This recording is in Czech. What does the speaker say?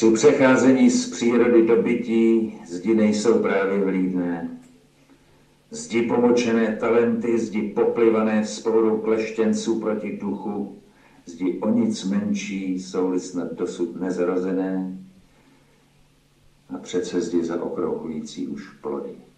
Při přecházení z přírody do bytí zdi nejsou právě vlídné. Zdi pomočené talenty, zdi poplivané vzpourou kleštěnců proti duchu, zdi o nic menší, jsou-li snad dosud nezrozené, a přece zdi zaokrouhlující už plody.